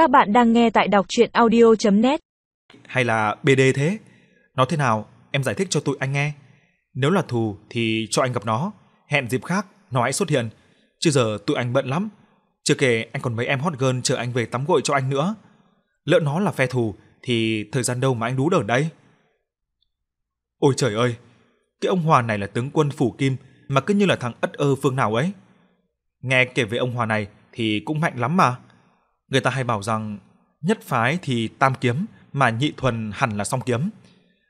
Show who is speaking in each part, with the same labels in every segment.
Speaker 1: Các bạn đang nghe tại đọc chuyện audio.net
Speaker 2: Hay là BD thế? Nó thế nào? Em giải thích cho tụi anh nghe. Nếu là thù thì cho anh gặp nó. Hẹn dịp khác, nó hãy xuất hiện. Chứ giờ tụi anh bận lắm. Chưa kể anh còn mấy em hot girl chờ anh về tắm gội cho anh nữa. Lỡ nó là phe thù thì thời gian đâu mà anh đú đỡ đây? Ôi trời ơi! Cái ông Hòa này là tướng quân phủ kim mà cứ như là thằng ất ơ phương nào ấy. Nghe kể về ông Hòa này thì cũng mạnh lắm mà. Người ta hay bảo rằng nhất phái thì tam kiếm mà nhị thuần hẳn là song kiếm.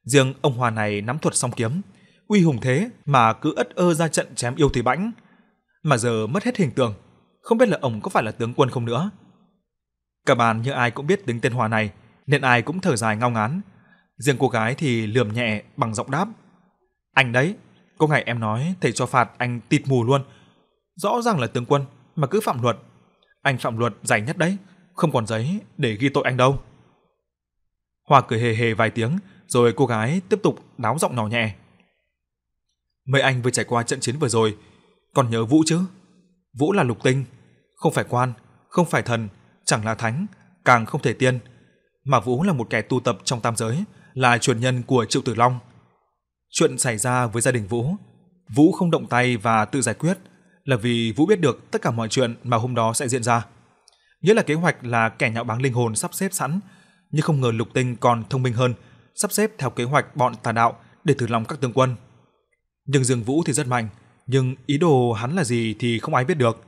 Speaker 2: Riêng ông Hòa này nắm thuật song kiếm, uy hùng thế mà cứ ất ơ ra trận chém yêu thì bãnh. Mà giờ mất hết hình tượng, không biết là ông có phải là tướng quân không nữa. Cả bàn như ai cũng biết tính tên Hòa này, nên ai cũng thở dài ngao ngán. Riêng cô gái thì lườm nhẹ bằng giọng đáp. Anh đấy, có ngày em nói thầy cho phạt anh tịt mù luôn. Rõ ràng là tướng quân mà cứ phạm luật. Anh phạm luật dày nhất đấy, không còn giấy để ghi tội anh đâu. Hoa cười hề hề vài tiếng, rồi cô gái tiếp tục náo giọng nhỏ nhẹ. Mấy anh vừa trải qua trận chiến vừa rồi, còn nhớ Vũ chứ? Vũ là lục tinh, không phải quan, không phải thần, chẳng là thánh, càng không thể tiên, mà Vũ là một kẻ tu tập trong tam giới, là truyền nhân của Triệu Tử Long. Chuyện xảy ra với gia đình Vũ, Vũ không động tay và tự giải quyết là vì Vũ biết được tất cả mọi chuyện mà hôm đó sẽ diễn ra. Nghĩa là kế hoạch là kẻ nhạo báng linh hồn sắp xếp sẵn, nhưng không ngờ Lục Tinh còn thông minh hơn, sắp xếp theo kế hoạch bọn tà đạo để thử lòng các tướng quân. Nhưng Dương Vũ thì rất mạnh, nhưng ý đồ hắn là gì thì không ai biết được.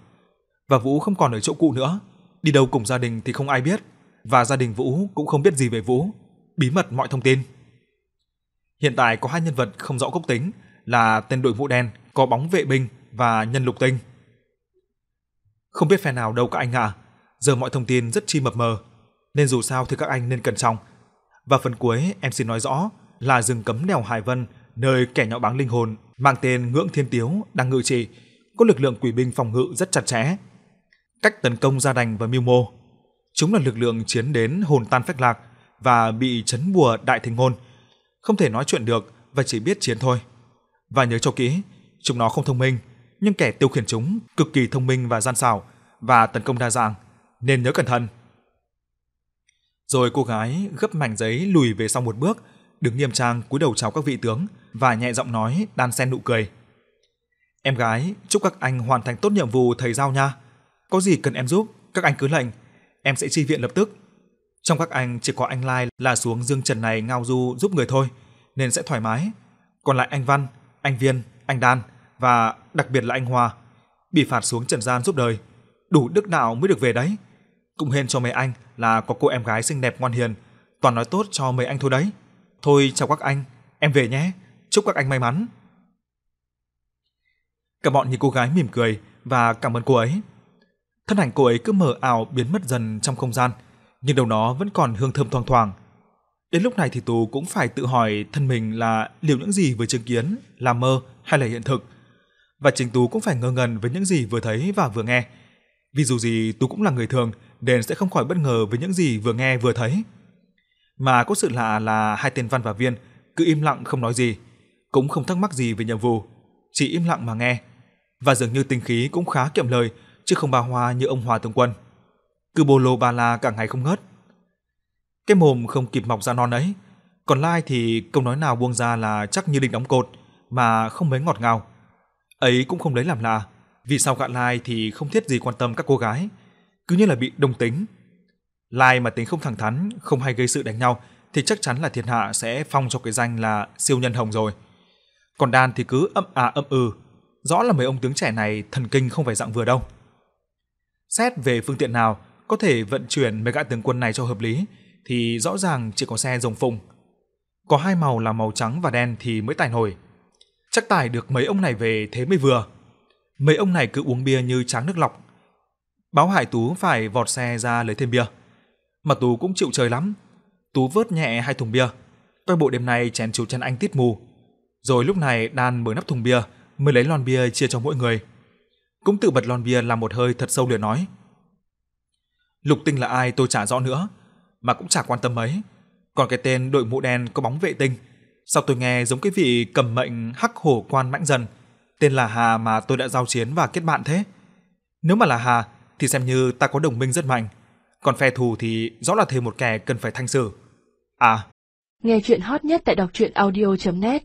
Speaker 2: Và Vũ không còn ở chỗ cũ nữa, đi đâu cùng gia đình thì không ai biết, và gia đình Vũ cũng không biết gì về Vũ, bí mật mọi thông tin. Hiện tại có hai nhân vật không rõ gốc tính là tên đội mũ đen có bóng vệ binh và nhân lục tinh. Không biết phe nào đâu các anh ạ, à. giờ mọi thông tin rất chi mập mờ, nên dù sao thì các anh nên cẩn trọng. Và phần cuối em xin nói rõ là rừng cấm đèo Hải Vân, nơi kẻ nhạo báng linh hồn mang tên Ngưỡng Thiên Tiếu đang ngự trị, có lực lượng quỷ binh phòng ngự rất chặt chẽ. Cách tấn công gia đành và mưu mô, chúng là lực lượng chiến đến hồn tan phách lạc và bị chấn bùa đại thịnh ngôn, không thể nói chuyện được và chỉ biết chiến thôi. Và nhớ cho kỹ, chúng nó không thông minh, nhưng kẻ tiêu khiển chúng cực kỳ thông minh và gian xảo và tấn công đa dạng, nên nhớ cẩn thận. Rồi cô gái gấp mảnh giấy lùi về sau một bước, đứng nghiêm trang cúi đầu chào các vị tướng và nhẹ giọng nói đan xen nụ cười. Em gái, chúc các anh hoàn thành tốt nhiệm vụ thầy giao nha. Có gì cần em giúp, các anh cứ lệnh, em sẽ chi viện lập tức. Trong các anh chỉ có anh Lai là xuống dương trần này ngao du giúp người thôi, nên sẽ thoải mái. Còn lại anh Văn, anh Viên, anh Đan và đặc biệt là anh Hòa bị phạt xuống trần gian giúp đời, đủ đức đạo mới được về đấy. Cũng hên cho mấy anh là có cô em gái xinh đẹp ngoan hiền, toàn nói tốt cho mấy anh thôi đấy. Thôi chào các anh, em về nhé, chúc các anh may mắn. Cả bọn nhìn cô gái mỉm cười và cảm ơn cô ấy. Thân ảnh cô ấy cứ mờ ảo biến mất dần trong không gian, nhưng đầu nó vẫn còn hương thơm thoang thoảng. Đến lúc này thì Tú cũng phải tự hỏi thân mình là liệu những gì vừa chứng kiến là mơ hay là hiện thực. Và chính Tú cũng phải ngơ ngẩn với những gì vừa thấy và vừa nghe. Vì dù gì Tú cũng là người thường nên sẽ không khỏi bất ngờ với những gì vừa nghe vừa thấy. Mà có sự lạ là hai tên Văn và Viên cứ im lặng không nói gì, cũng không thắc mắc gì về nhiệm vụ, chỉ im lặng mà nghe. Và dường như tinh khí cũng khá kiệm lời, chứ không ba hoa như ông Hòa tướng quân. Cứ bồ lô ba la cả ngày không ngớt. Cái mồm không kịp mọc ra non ấy, còn Lai thì câu nói nào buông ra là chắc như đinh đóng cột, mà không mấy ngọt ngào. Ấy cũng không lấy làm lạ, vì sao gã Lai thì không thiết gì quan tâm các cô gái, cứ như là bị đồng tính. Lai mà tính không thẳng thắn, không hay gây sự đánh nhau thì chắc chắn là thiên hạ sẽ phong cho cái danh là siêu nhân hồng rồi. Còn Đan thì cứ âm à âm ừ, rõ là mấy ông tướng trẻ này thần kinh không phải dạng vừa đâu. Xét về phương tiện nào có thể vận chuyển mấy gã tướng quân này cho hợp lý thì rõ ràng chỉ có xe rồng phụng. Có hai màu là màu trắng và đen thì mới tài nổi. Chắc tải được mấy ông này về thế mới vừa. Mấy ông này cứ uống bia như tráng nước lọc. Báo Hải Tú phải vọt xe ra lấy thêm bia. Mà Tú cũng chịu trời lắm. Tú vớt nhẹ hai thùng bia. Coi bộ đêm nay chén chú chân anh tít mù. Rồi lúc này đan mở nắp thùng bia mới lấy lon bia chia cho mỗi người. Cũng tự bật lon bia làm một hơi thật sâu liền nói. Lục tinh là ai tôi chả rõ nữa, mà cũng chả quan tâm mấy. Còn cái tên đội mũ đen có bóng vệ tinh, sao tôi nghe giống cái vị cầm mệnh hắc hổ quan mãnh dần, tên là Hà mà tôi đã giao chiến và kết bạn thế. Nếu mà là Hà thì xem như ta có đồng minh rất mạnh, còn phe thù thì rõ là thêm một kẻ cần phải thanh xử. À,
Speaker 3: Nghe chuyện hot nhất tại đọc truyện audio.net